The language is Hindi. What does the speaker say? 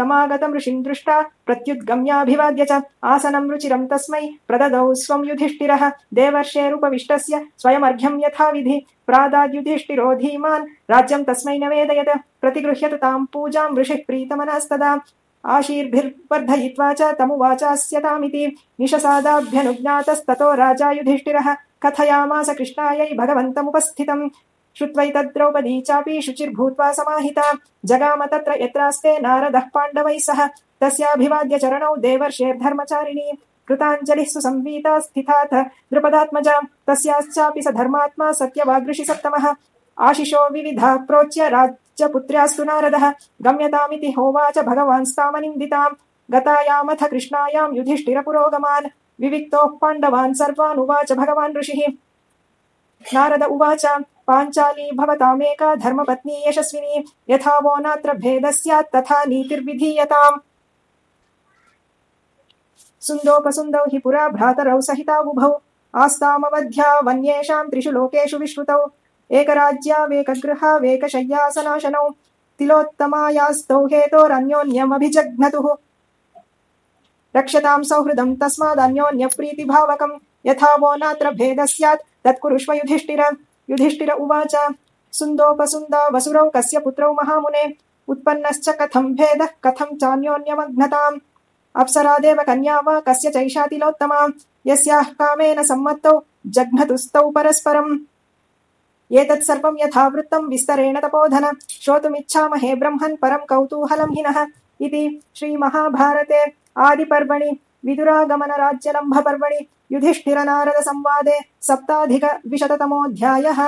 तमागतम् ऋषिम् दृष्टा प्रत्युद्गम्याभिवाद्य च आसनम् रुचिरम् तस्मै प्रददौ स्वम् युधिष्ठिरः देवर्षेरुपविष्टस्य स्वयमर्घ्यम् यथाविधि प्रादाद्युधिष्ठिरो धीमान् राज्यम् तस्मै नवेदयत् प्रतिगृह्यत ताम् पूजाम् ऋषिः प्रीतमनस्तदा। आशीर्भिर्वर्धयित्वा च तमुवाचास्यतामिति निशसादाभ्यनुज्ञातस्ततो राजा युधिष्ठिरः। कथयामास कृष्णायै भगवन्तमुपस्थितम् श्रुत्वैतद्रौपदी चापि शुचिर्भूत्वा समाहिता। जगाम तत्र यत्रास्ते नारदः पाण्डवैः सह। तस्याभिवाद्य चरणौ देवर्षेर्धर्मचारिणी। कृताञ्जलिः सुसंवीता स्थिताथ। द्रुपदात्मजा, तस्याश्चापि स धर्मात्मा सत्यवागृषि सप्तमः। आशिषो विविधः प्रोच्य राज्यपुत्र्यास्तु नारदः। गम्यतामिति होवाच भगवान्स्तामनिन्दिताम् गतायामथ कृष्णायाम् युधिष्ठिरपुरोगमान्। विविक्तोः पाण्डवान् सर्वानुवाच भगवान् ऋषिः। नारद उवाच, पाञ्चाली भवतामेका धर्मपत्नी यशस्विनी, यथा वो नात्र भेदः स्यात् तथा नीतिर्विधीयताम्। सुन्दोपसुन्दौ हि पुरा भ्रातरौ सहितावुभौ आस्तामवध्या वन्येषाम् त्रिषु लोकेषु विश्रुतौ। एकराज्यावेकगृहावेकशय्यासनाशनौ तिलोत्तमायास्तौ हेतोरन्योन्यमभिजघ्नतुः। रक्षताम् सौहृदम् तस्मादन्योन्यप्रीतिभावकम्। यथा वो नात्र भेदः स्यात्, तत्कुरुष्व युधिष्ठिर। युधिष्ठिर उवाच, सुन्दोपसुन्दा वसुरौ कस्य पुत्रौ महामुने, उत्पन्नश्च कथम् भेदः कथम् चान्योन्यमघ्नताम् अप्सरादेव कन्या वा कस्य चैषा तिलोत्तमा यस्याः कामेन सम्मत्तौ जघ्नतुस्तौ परस्परम्। एतत् सर्वम् यथावृत्तम् विस्तरेण तपोधन। श्रोतुमिच्छामहे ब्रह्मन् परम् कौतूहलम् हि नः इति श्रीमहाभारते आदिपर्वणि विदुरागमनराज्यलम्भपर्वणि युधिष्ठिरनारदसंवादे सप्ताधिकद्विशततमोऽध्यायः